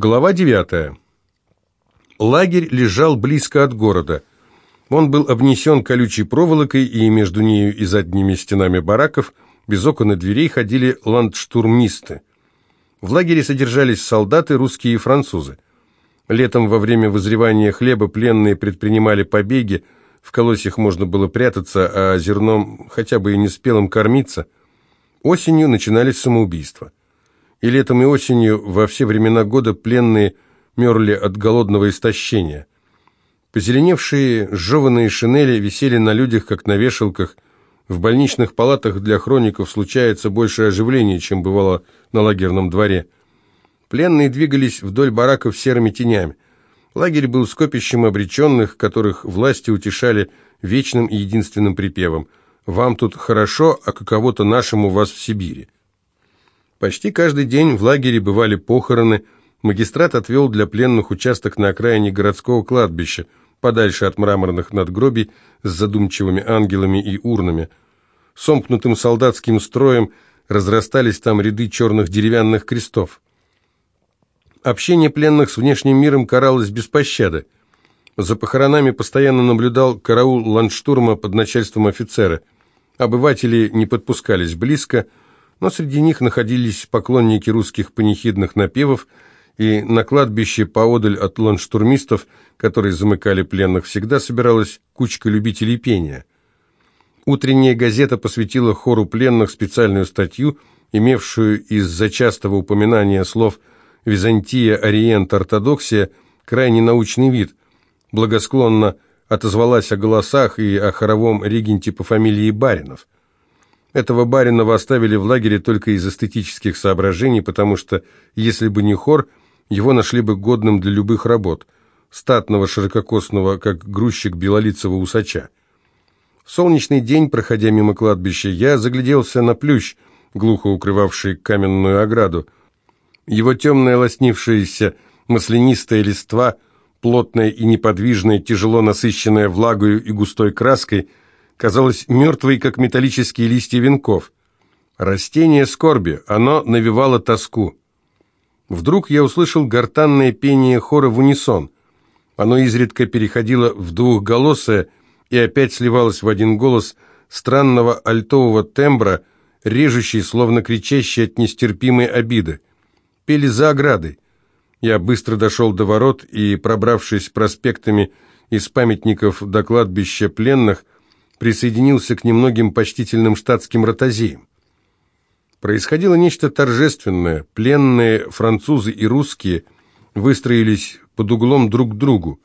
Глава 9. Лагерь лежал близко от города. Он был обнесен колючей проволокой, и между нею и задними стенами бараков без окон и дверей ходили ландштурмисты. В лагере содержались солдаты, русские и французы. Летом во время вызревания хлеба пленные предпринимали побеги, в колосьях можно было прятаться, а зерном хотя бы и неспелым кормиться. Осенью начинались самоубийства и летом и осенью во все времена года пленные мерли от голодного истощения. Позеленевшие, сжеванные шинели висели на людях, как на вешалках. В больничных палатах для хроников случается больше оживления, чем бывало на лагерном дворе. Пленные двигались вдоль бараков серыми тенями. Лагерь был скопищем обреченных, которых власти утешали вечным и единственным припевом «Вам тут хорошо, а каково-то нашему вас в Сибири». Почти каждый день в лагере бывали похороны. Магистрат отвел для пленных участок на окраине городского кладбища, подальше от мраморных надгробий с задумчивыми ангелами и урнами. Сомкнутым солдатским строем разрастались там ряды черных деревянных крестов. Общение пленных с внешним миром каралось без пощады. За похоронами постоянно наблюдал караул ландштурма под начальством офицера. Обыватели не подпускались близко, но среди них находились поклонники русских панихидных напевов, и на кладбище поодаль от ланштурмистов, которые замыкали пленных, всегда собиралась кучка любителей пения. Утренняя газета посвятила хору пленных специальную статью, имевшую из-за частого упоминания слов «Византия», «Ориент», «Ортодоксия» крайне научный вид, благосклонно отозвалась о голосах и о хоровом регенте по фамилии Баринов – этого Баринова оставили в лагере только из эстетических соображений, потому что, если бы не хор, его нашли бы годным для любых работ, статного, ширококосного, как грузчик белолицего усача. В солнечный день, проходя мимо кладбища, я загляделся на плющ, глухо укрывавший каменную ограду. Его темная лоснившаяся маслянистая листва, плотная и неподвижная, тяжело насыщенная влагою и густой краской – казалось мертвой, как металлические листья венков. Растение скорби, оно навевало тоску. Вдруг я услышал гортанное пение хора в унисон. Оно изредка переходило в двухголосое и опять сливалось в один голос странного альтового тембра, режущий, словно кричащий от нестерпимой обиды. Пели за оградой. Я быстро дошел до ворот и, пробравшись проспектами из памятников до кладбища пленных, присоединился к немногим почтительным штатским ротозеям. Происходило нечто торжественное. Пленные французы и русские выстроились под углом друг к другу.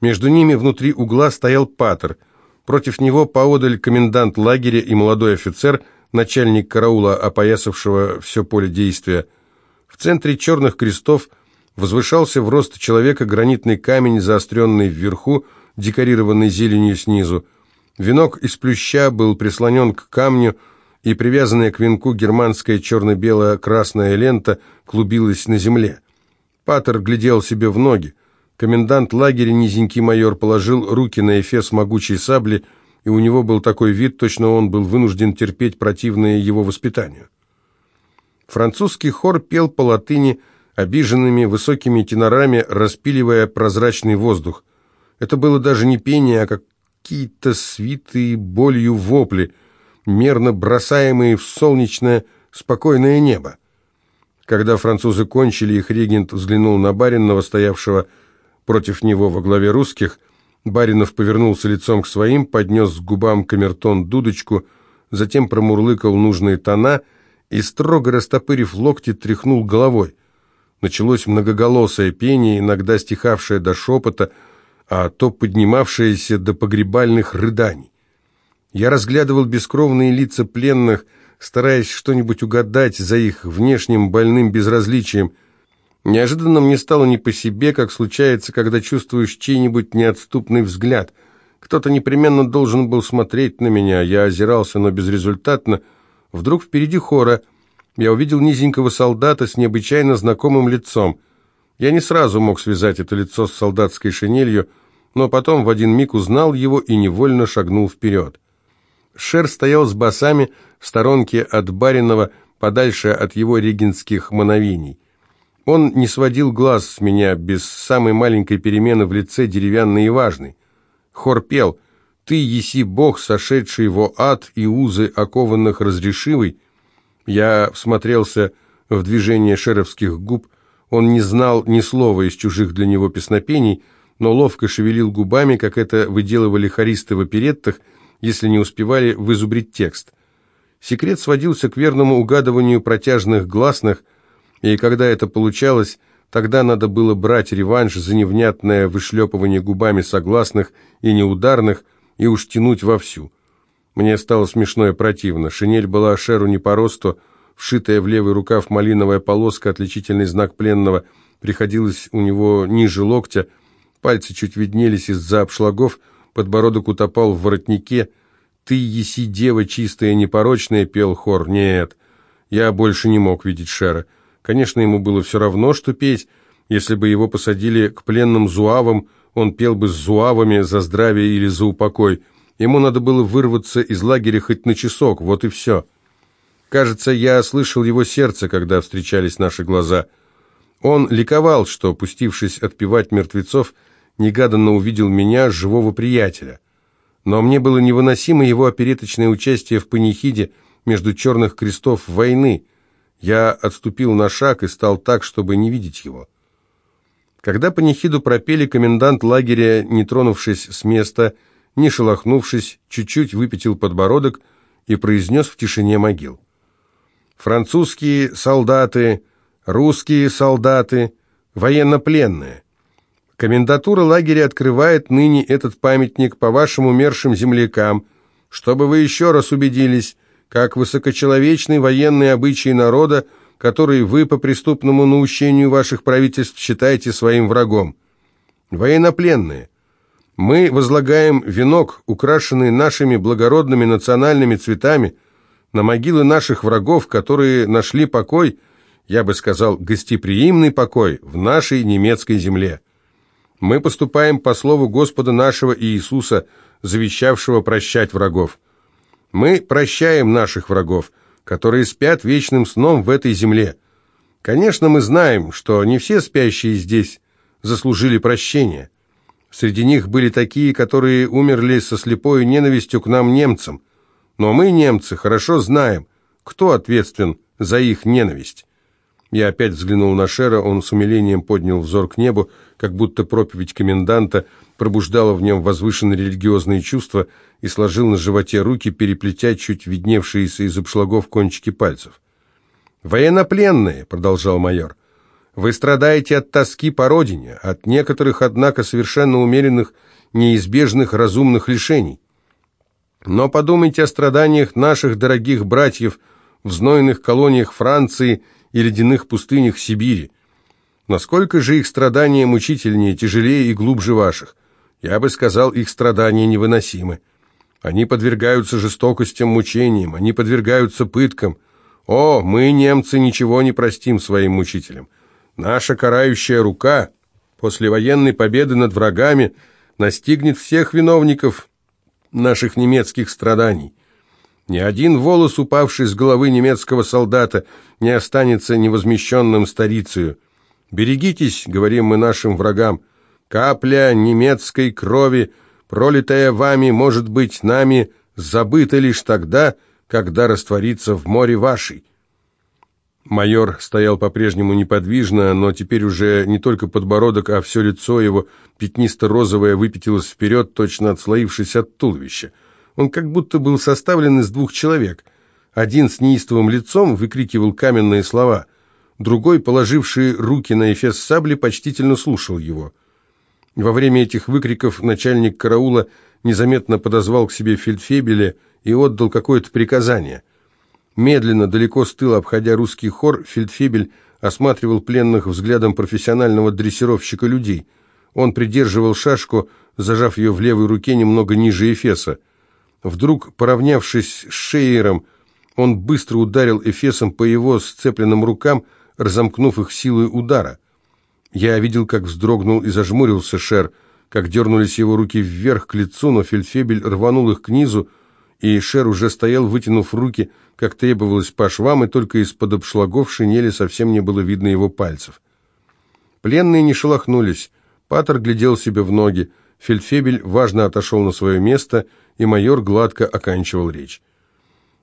Между ними внутри угла стоял патер. Против него поодаль комендант лагеря и молодой офицер, начальник караула, опоясавшего все поле действия. В центре черных крестов возвышался в рост человека гранитный камень, заостренный вверху, декорированный зеленью снизу. Венок из плюща был прислонен к камню, и привязанная к венку германская черно-белая красная лента клубилась на земле. Патер глядел себе в ноги. Комендант лагеря, низенький майор, положил руки на эфес могучей сабли, и у него был такой вид, точно он был вынужден терпеть противное его воспитанию. Французский хор пел по латыни, обиженными высокими тенорами, распиливая прозрачный воздух. Это было даже не пение, а как какие-то свитые болью вопли, мерно бросаемые в солнечное, спокойное небо. Когда французы кончили, их регент взглянул на Баринова, стоявшего против него во главе русских. Баринов повернулся лицом к своим, поднес к губам камертон дудочку, затем промурлыкал нужные тона и, строго растопырив локти, тряхнул головой. Началось многоголосое пение, иногда стихавшее до шепота, а то поднимавшееся до погребальных рыданий. Я разглядывал бескровные лица пленных, стараясь что-нибудь угадать за их внешним больным безразличием. Неожиданно мне стало не по себе, как случается, когда чувствуешь чей-нибудь неотступный взгляд. Кто-то непременно должен был смотреть на меня, я озирался, но безрезультатно. Вдруг впереди хора я увидел низенького солдата с необычайно знакомым лицом. Я не сразу мог связать это лицо с солдатской шинелью, но потом в один миг узнал его и невольно шагнул вперед. Шер стоял с басами в сторонке от Баринова, подальше от его регенских мановений. Он не сводил глаз с меня без самой маленькой перемены в лице деревянный и важный. Хор пел «Ты еси Бог, сошедший во ад, и узы окованных разрешивый». Я всмотрелся в движение шеровских губ. Он не знал ни слова из чужих для него песнопений, но ловко шевелил губами, как это выделывали хористы в опереттах, если не успевали вызубрить текст. Секрет сводился к верному угадыванию протяжных гласных, и когда это получалось, тогда надо было брать реванш за невнятное вышлепывание губами согласных и неударных и уж тянуть вовсю. Мне стало смешно и противно. Шинель была Шеру не по росту, вшитая в левый рукав малиновая полоска, отличительный знак пленного, приходилась у него ниже локтя, пальцы чуть виднелись из-за обшлагов, подбородок утопал в воротнике. «Ты еси дева чистая, непорочная», — пел хор. «Нет, я больше не мог видеть Шера». Конечно, ему было все равно, что петь. Если бы его посадили к пленным зуавам, он пел бы с зуавами за здравие или за упокой. Ему надо было вырваться из лагеря хоть на часок, вот и все. Кажется, я слышал его сердце, когда встречались наши глаза. Он ликовал, что, пустившись отпевать мертвецов, негаданно увидел меня, живого приятеля. Но мне было невыносимо его опереточное участие в панихиде между черных крестов войны – я отступил на шаг и стал так, чтобы не видеть его. Когда панихиду пропели, комендант лагеря, не тронувшись с места, не шелохнувшись, чуть-чуть выпятил подбородок и произнес в тишине могил. «Французские солдаты, русские солдаты, военнопленные. Комендатура лагеря открывает ныне этот памятник по вашим умершим землякам, чтобы вы еще раз убедились, как высокочеловечны военные обычаи народа, которые вы по преступному наущению ваших правительств считаете своим врагом. Военнопленные. Мы возлагаем венок, украшенный нашими благородными национальными цветами, на могилы наших врагов, которые нашли покой, я бы сказал, гостеприимный покой в нашей немецкой земле. Мы поступаем по слову Господа нашего Иисуса, завещавшего прощать врагов. Мы прощаем наших врагов, которые спят вечным сном в этой земле. Конечно, мы знаем, что не все спящие здесь заслужили прощения. Среди них были такие, которые умерли со слепой ненавистью к нам, немцам. Но мы, немцы, хорошо знаем, кто ответственен за их ненависть. Я опять взглянул на Шера, он с умилением поднял взор к небу, как будто проповедь коменданта пробуждала в нем возвышенные религиозные чувства и сложил на животе руки, переплетя чуть видневшиеся из обшлагов кончики пальцев. «Военнопленные», — продолжал майор, — «вы страдаете от тоски по родине, от некоторых, однако, совершенно умеренных, неизбежных разумных лишений. Но подумайте о страданиях наших дорогих братьев в знойных колониях Франции и ледяных пустынях Сибири. Насколько же их страдания мучительнее, тяжелее и глубже ваших? Я бы сказал, их страдания невыносимы. Они подвергаются жестокостям, мучениям, они подвергаются пыткам. О, мы, немцы, ничего не простим своим мучителям. Наша карающая рука после военной победы над врагами настигнет всех виновников наших немецких страданий. Ни один волос, упавший с головы немецкого солдата, не останется невозмещенным старицею. «Берегитесь», — говорим мы нашим врагам, — Капля немецкой крови, пролитая вами, может быть, нами, забыта лишь тогда, когда растворится в море вашей. Майор стоял по-прежнему неподвижно, но теперь уже не только подбородок, а все лицо его пятнисто-розовое выпятилось вперед, точно отслоившись от туловища. Он как будто был составлен из двух человек. Один с неистовым лицом выкрикивал каменные слова, другой, положивший руки на эфес сабли, почтительно слушал его — во время этих выкриков начальник караула незаметно подозвал к себе фельдфебеля и отдал какое-то приказание. Медленно, далеко с тыла, обходя русский хор, фельдфебель осматривал пленных взглядом профессионального дрессировщика людей. Он придерживал шашку, зажав ее в левой руке немного ниже эфеса. Вдруг, поравнявшись с Шейером, он быстро ударил эфесом по его сцепленным рукам, разомкнув их силой удара. Я видел, как вздрогнул и зажмурился Шер, как дернулись его руки вверх к лицу, но фельдфебель рванул их к низу, и Шер уже стоял, вытянув руки, как требовалось по швам, и только из-под обшлагов шинели совсем не было видно его пальцев. Пленные не шелохнулись. Патер глядел себе в ноги. Фельдфебель важно отошел на свое место, и майор гладко оканчивал речь.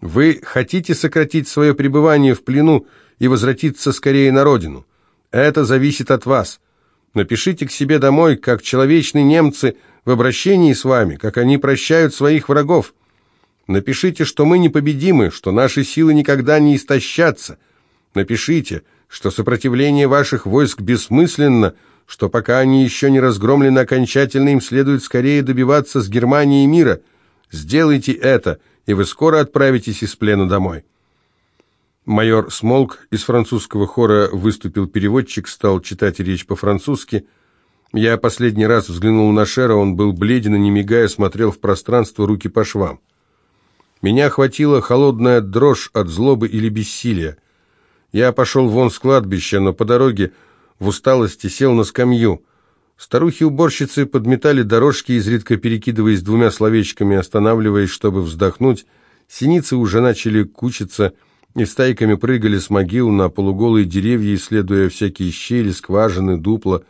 «Вы хотите сократить свое пребывание в плену и возвратиться скорее на родину? Это зависит от вас. Напишите к себе домой, как человечные немцы в обращении с вами, как они прощают своих врагов. Напишите, что мы непобедимы, что наши силы никогда не истощатся. Напишите, что сопротивление ваших войск бессмысленно, что пока они еще не разгромлены окончательно, им следует скорее добиваться с Германией мира. Сделайте это, и вы скоро отправитесь из плена домой». Майор смолк, из французского хора выступил переводчик, стал читать речь по-французски. Я последний раз взглянул на Шера, он был бледен и, не мигая, смотрел в пространство, руки по швам. Меня охватила холодная дрожь от злобы или бессилия. Я пошел вон с кладбища, но по дороге в усталости сел на скамью. Старухи-уборщицы подметали дорожки, изредка перекидываясь двумя словечками, останавливаясь, чтобы вздохнуть. Синицы уже начали кучиться, и стайками прыгали с могил на полуголые деревья, исследуя всякие щели, скважины, дупла.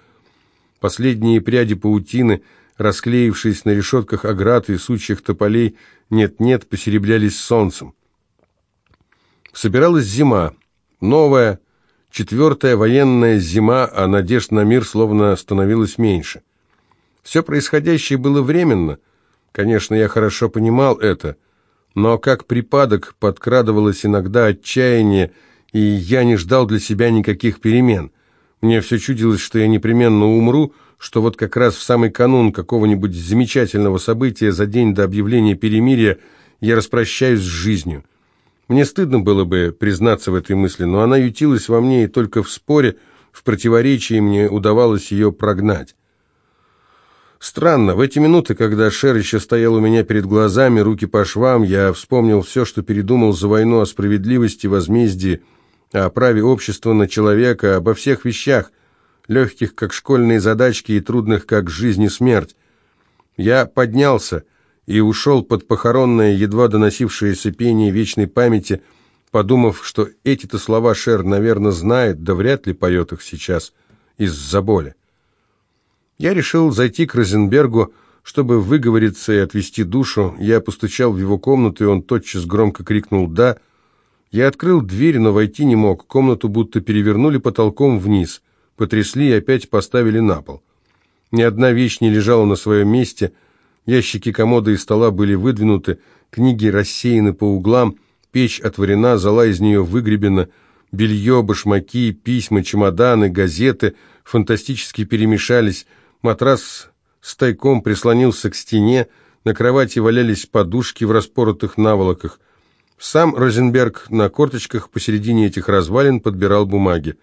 Последние пряди паутины, расклеившись на решетках оград и сучьях тополей, нет-нет, посеребрялись солнцем. Собиралась зима, новая, четвертая военная зима, а надежд на мир словно становилось меньше. Все происходящее было временно. Конечно, я хорошо понимал это – но как припадок подкрадывалось иногда отчаяние, и я не ждал для себя никаких перемен. Мне все чудилось, что я непременно умру, что вот как раз в самый канун какого-нибудь замечательного события за день до объявления перемирия я распрощаюсь с жизнью. Мне стыдно было бы признаться в этой мысли, но она ютилась во мне, и только в споре, в противоречии мне удавалось ее прогнать. Странно, в эти минуты, когда Шер еще стоял у меня перед глазами, руки по швам, я вспомнил все, что передумал за войну о справедливости, возмездии, о праве общества на человека, обо всех вещах, легких, как школьные задачки, и трудных, как жизнь и смерть. Я поднялся и ушел под похоронное, едва доносившееся пение вечной памяти, подумав, что эти-то слова Шер, наверное, знает, да вряд ли поет их сейчас из-за боли. Я решил зайти к Розенбергу, чтобы выговориться и отвести душу. Я постучал в его комнату, и он тотчас громко крикнул «да». Я открыл дверь, но войти не мог. Комнату будто перевернули потолком вниз, потрясли и опять поставили на пол. Ни одна вещь не лежала на своем месте, ящики комода и стола были выдвинуты, книги рассеяны по углам, печь отворена, зола из нее выгребена, белье, башмаки, письма, чемоданы, газеты фантастически перемешались, Матрас с тайком прислонился к стене, на кровати валялись подушки в распоротых наволоках. Сам Розенберг на корточках посередине этих развалин подбирал бумаги.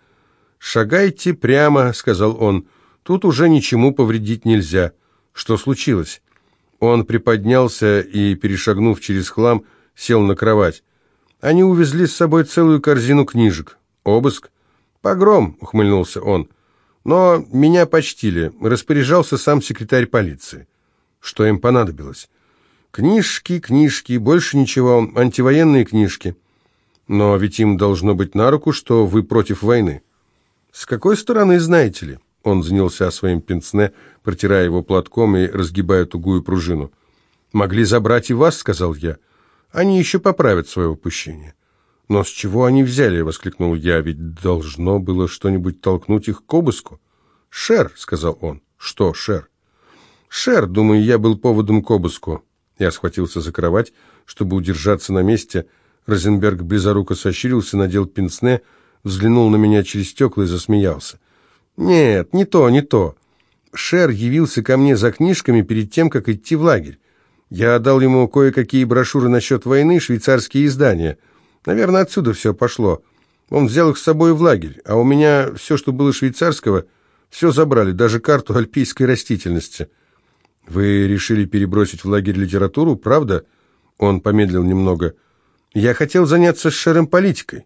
«Шагайте прямо», — сказал он, — «тут уже ничему повредить нельзя». «Что случилось?» Он приподнялся и, перешагнув через хлам, сел на кровать. Они увезли с собой целую корзину книжек. «Обыск?» «Погром», — ухмыльнулся он. Но меня почтили, распоряжался сам секретарь полиции. Что им понадобилось? Книжки, книжки, больше ничего, антивоенные книжки. Но ведь им должно быть на руку, что вы против войны. С какой стороны, знаете ли? Он занялся своим пенсне, протирая его платком и разгибая тугую пружину. «Могли забрать и вас», — сказал я. «Они еще поправят свое упущение». «Но с чего они взяли?» — воскликнул я. «Ведь должно было что-нибудь толкнуть их к обыску». «Шер», — сказал он. «Что, Шер?» «Шер, думаю, я был поводом к обыску». Я схватился за кровать, чтобы удержаться на месте. Розенберг близоруко сощурился, надел пенсне, взглянул на меня через стекла и засмеялся. «Нет, не то, не то. Шер явился ко мне за книжками перед тем, как идти в лагерь. Я отдал ему кое-какие брошюры насчет войны, швейцарские издания». Наверное, отсюда все пошло. Он взял их с собой в лагерь, а у меня все, что было швейцарского, все забрали, даже карту альпийской растительности. Вы решили перебросить в лагерь литературу, правда? Он помедлил немного. Я хотел заняться с Шером политикой.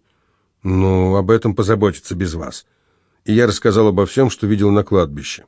Ну, об этом позаботиться без вас. И я рассказал обо всем, что видел на кладбище.